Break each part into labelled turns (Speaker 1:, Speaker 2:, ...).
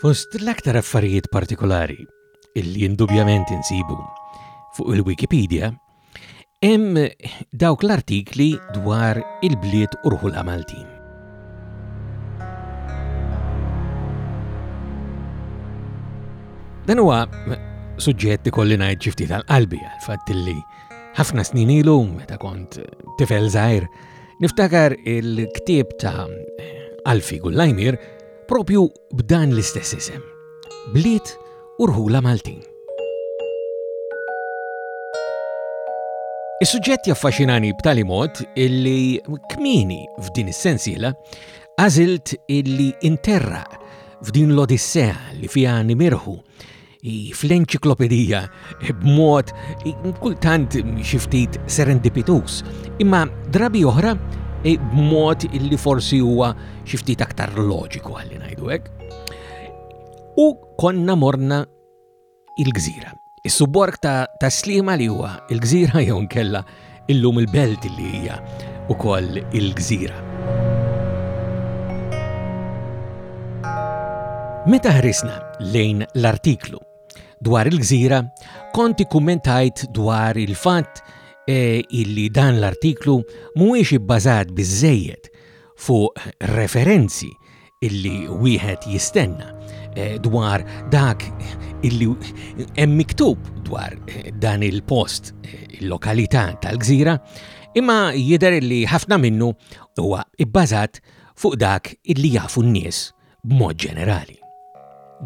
Speaker 1: Fost l-aktar affarijiet partikolari illi indubjament insibu fuq il-Wikipedia Hemm dawk l-artikli dwar il-bliet u rħula Maltin. Dan huwa suġġett ikolli ngħid ġifti tal-qalbi għal-fatt li ħafna snin ilu meta kont tifel żgħir niftakar il-ktieb ta' Alfi Gullajmir propju b'dan l-istess isem, bliet u rħula Maltin. Is-suġġett jaffaxinani b'tali mod illi kmini f'din is-sensiela għażilt illi interra f'din l-odissea li fiha nimirħu fl-enċiklopedija b'mod kultant xi ftit serendipitus, imma drabi oħra e, b'mod li forsi huwa xi ftit aktar loġiku għalli ngħidu hekk. U konna morna il-gżira. Is-subborg ta', ta slima li huwa il-gżira jew nkella Illum il-belt li hija wkoll il-gżira. Meta ħrisna lejn l-artiklu dwar il-gżira, konti kummentajt dwar il-fatt e, illi dan l-artiklu mhuwiex ibbażat biżejjed fuq referenzi illi wieħed jistenna eh, dwar dak illi hemm miktub dwar eh, dan il-post eh, il-lokalità tal-gżira, imma jidher illi ħafna minnu huwa ibbażat fuq dak illi jafu n-nies b'mod ġenerali.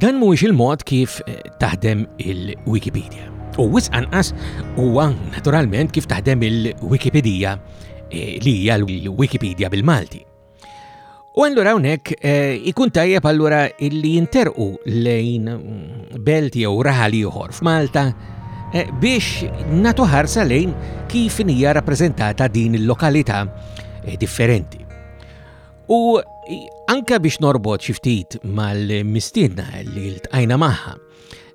Speaker 1: Dan mhuwiex il-mod kif taħdem il-Wikipedia. U wis anqas huwa naturalment kif taħdem il-Wikipedia li hija l-Wikipedia bil-Malti. U allura hawnhekk eh, ikun tajjeb allura illi jinterqu lejn mm, belt jew raħal ieħor f'Malta eh, biex natu ħarsa lejn kif hija rappreżentata din il-lokalità eh, differenti. U anka biex norbot xi ftit mal-mistiedna li ltqajna magħha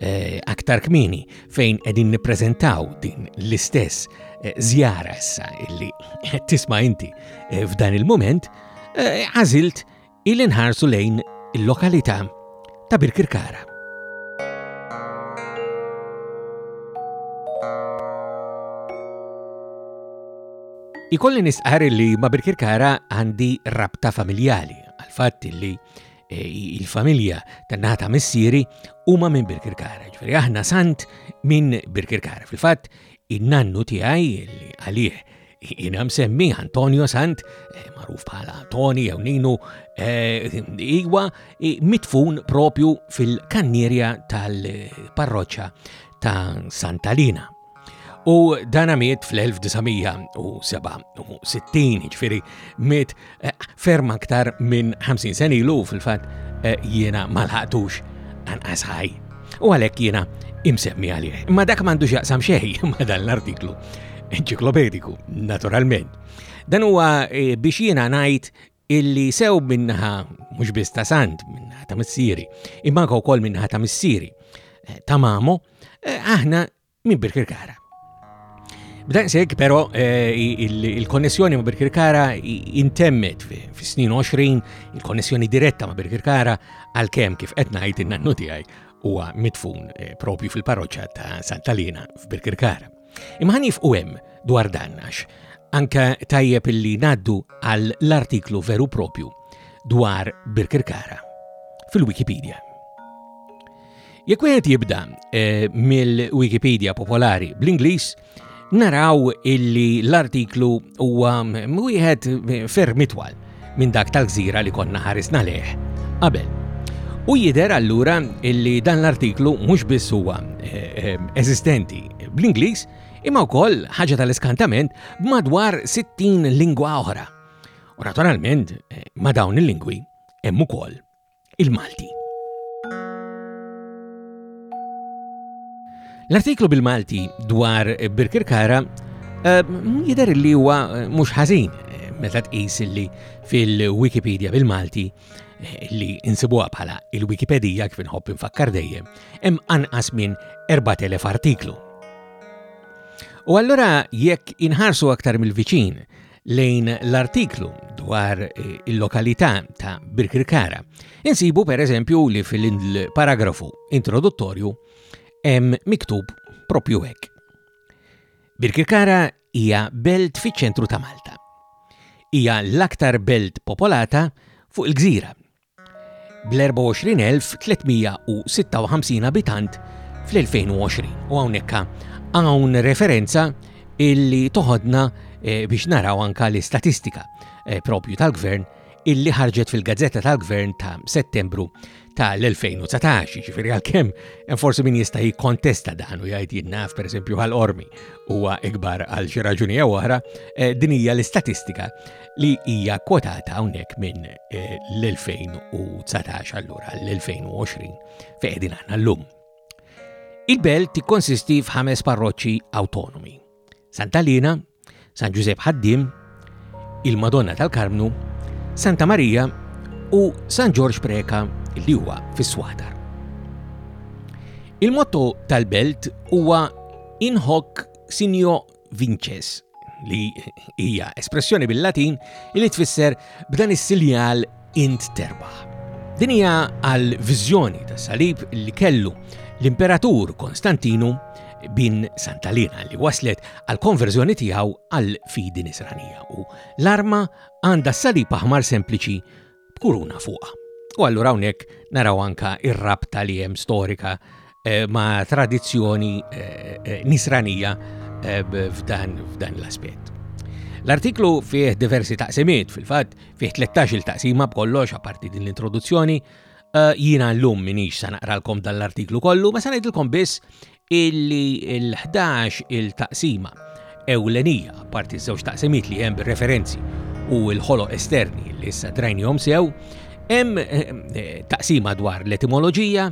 Speaker 1: Eh, aktar kmini fejn edin niprezentaw din l-istess eh, zjara issa illi tisma inti eh, f'dan il-moment, għazilt il nħarsu lejn il-lokalità ta' Birkirkara. Ikolli nistqar li ma' Birkirkara għandi rabta familjali, għal-fatt li E, il-familja tan-naħa ta' missieri huma minn Birkirkara. Ġifieri aħna sant minn Birkirkara. Fil-fatt, in-nannu tiegħi li għalih jina msemmi Antonio Sant, e, magħruf bħala Tony jew Ninu, e, iwa mitfun propju fil-kannierja tal-parroċċa ta' Santalina. U dana miet fl-1967, ġifiri miet eh, ferm aktar minn 50 sen ilu fil-fat eh, jiena malħaqtux anqas ħaj. U għalek jiena imsemmi għalih. Ma dak mandu jaqsam xej ma dan l-artiklu enċiklopediku, naturalment. Dan huwa eh, biex jiena ngħid illi sew minnaħa mhux biss ta' sant, minnaħa ta' missieri, imma anke wkoll minnaħa ta' missieri eh, ta' mamo, eh, aħna minn Birkirkara. B'daqshekk però eh, il-konnessjoni ma' Birkirkara intemmet fi snin 20, il-konnessjoni diretta ma' Birkirkara għalkemm kif qed ngħid in-nannu tiegħi huwa mitfun propju fil-parroċċa ta' Santalina f'Birkirkara. Imma nifqu hemm dwar dan għax anka tajjeb illi naddu għal l-artiklu veru propju dwar Birkirkara fil-Wikipedia. Jekk wieħed jibda eh, mill-Wikipedia popolari bl-Ingliż, naraw illi l-artiklu huwa wieħed ferm itwal minn dak tal-gżira li konna ħarisna lejh qabel. U jidher allura illi dan l-artiklu mhux biss huwa eh, eh, eżistenti bl-Ingliż, imma wkoll ħaġa tal-iskantament b'madwar 60 lingwa oħra. U naturalment, eh, ma' dawn il-lingwi hemm ukoll il-Malti. L-artiklu bil-Malti dwar Birkirkara eh, jidher li huwa eh, mhux ħażin eh, meta tqis li fil-Wikipedia bil-Malti li insibuha bħala il-Wikipedija kif inħobb infakkar dejjem, hemm anqas minn 4000 artiklu. U allura jekk inħarsu aktar mill-viċin lejn l-artiklu dwar eh, il-lokalità ta' Birkirkara, insibu per eżempju li fil-paragrafu introduttorju hemm miktub propju hekk. Birkirkara hija belt fiċ-ċentru ta' Malta. Hija l-aktar belt popolata fuq il-gżira bl-24,356 abitant fl-2020. U hawnhekk hawn referenza illi toħodna eh, biex naraw anka l-istatistika eh, propju tal-gvern illi ħarġet fil-gazzetta tal-gvern ta' settembru tal-2019, ġifiri għal-kem forsi min jista' jikkontesta dan u jgħid jinnaf per esempio għal-ormi huwa ikbar għal xi raġuni jew oħra, eh, din hija l-istatistika li hija kwotata hawnhekk minn eh, l-2019 allura l-2020 fejn qegħdin aħna llum. Il-belt tikkonsisti f'ħames parroċċi awtonomi. Sant'Alina, San Ġużeb Ħaddim, il-Madonna tal-Karmnu, Santa Marija u San Ġorġ Preka li huwa fis-Swatar. Il-motto tal-belt huwa Inħok Sinjo vinces li hija espressjoni bil-Latin li tfisser b'dan is-siljal int terbaħ. Din hija għal viżjoni ta' salib li kellu l-Imperatur Konstantinu bin Santalina li waslet għal konverżjoni tiegħu għal fidi nisranija u l-arma għandha salib aħmar sempliċi b'kuruna fuqha. U allura hawnhekk naraw anka ir-rabta li hemm storika eh, ma' tradizzjoni eh, eh, nisranija f'dan l-aspett. L-artiklu fih diversi taqsimiet, fil-fatt fih 13 il-taqsima b'kollox apparti din l-introduzzjoni, Jiena l-lum minix sa naqralkom dan l-artiklu kollu, ma sa ngħidilkom biss illi l-ħdax il taqsima ewlenija, apparti ż-żewġ taqsimiet li hemm bir-referenzi u l-ħoloq esterni li issa drajnihom sew, hemm eh, taqsima dwar l-etimoloġija,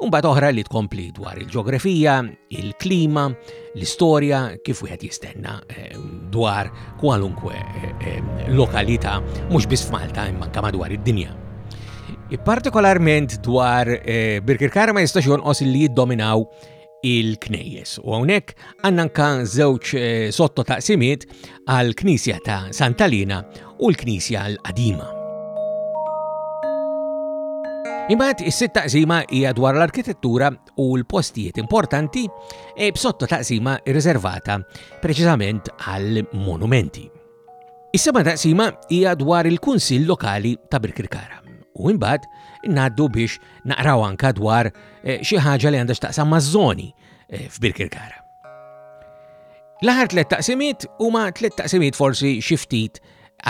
Speaker 1: Umbat oħra li tkompli dwar il-ġeografija, il-klima, l-istorja, kif wieħed jistenna eh, dwar kwalunkwe lokalità mhux biss f'Malta imma anke madwar id-dinja. Partikolarment dwar Birkirkara ma jistax jonqos li jiddominaw il-knejjes. U hawnhekk għandna anka żewġ eh, sotto taqsimiet għal knisja ta' Santalina u l-knisja l-qadima. Imbagħad is-sitt taqsima hija dwar l-arkitettura u l-postijiet importanti e b'sotto taqsima riservata preċiżament għal monumenti. Is-seba' taqsima hija dwar il-Kunsill Lokali ta' Birkirkara u imbagħad ngħaddu biex naqraw anka dwar eh, xi ħaġa li għandha x'taqsam maż-żoni eh, f'Birkirkara. L-aħħar tliet taqsimiet huma tliet taqsimiet forsi xi ftit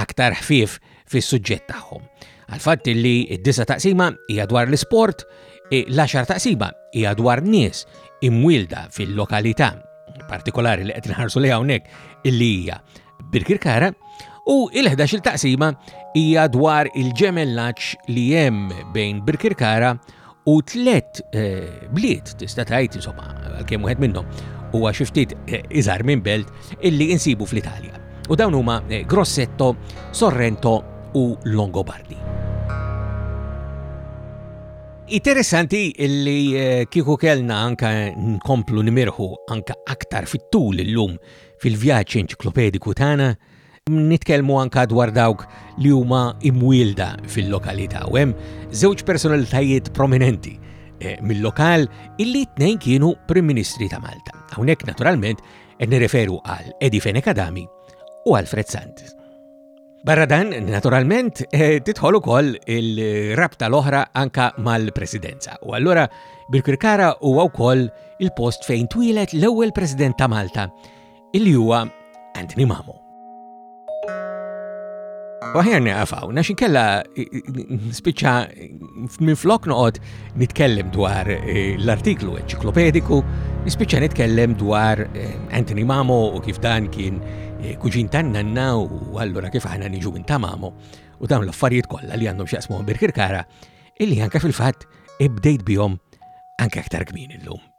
Speaker 1: aktar ħfief fis-suġġett tagħhom. Għal-fatt li d-disa taqsima hija dwar l-isport, l-10 taqsima hija dwar nies imwilda fil-lokalità partikolari li qed nħarsu li hawnhekk illi hija Birkirkara u il-11 taqsima hija dwar il-ġemellaġġ li hemm bejn Birkirkara u tliet eh, bliet tista' tgħid insomma għalkemm wieħed minnhom huwa xi ftit eh, iżgħar minn belt illi insibu fl-Italja. U dawn huma eh, Grossetto, Sorrento u Longobardi. Interessanti illi kieku kellna anka nkomplu nimirħu anka aktar fit-tul illum fil-vjaġġ enċiklopediku tagħna Nitkellmu anka dwar dawk li huma imwielda fil-lokalità u hemm żewġ personalitajiet prominenti eh, mill-lokal illi tnejn kienu Prim Ministri ta' Malta. Hawnhekk naturalment qed nirreferu għal Edi Fenek Adami u għal Fred Sant. Barra dan, naturalment, eh, titħol ukoll il-rabta l-oħra anka mal-presidenza. U allura Birkirkara huwa wkoll il-post fejn twilet l-ewwel President ta' Malta Illi huwa Anthony Mamo. Waħjar niqafaw, nax inkella spiċċa minn flok noqgħod nitkellem dwar eh, l-artiklu eċiklopediku, spiċċa nitkellem dwar eh, Anthony Mamo u kif dan kien eh, kuġin tan nanna u allura kif aħna niġu minn ta' Mamo u dawn l-affarijiet kollha li għandhom x'jaqsmu birkirkara illi anke fil-fatt ibdejt bihom anke aktar kmin illum.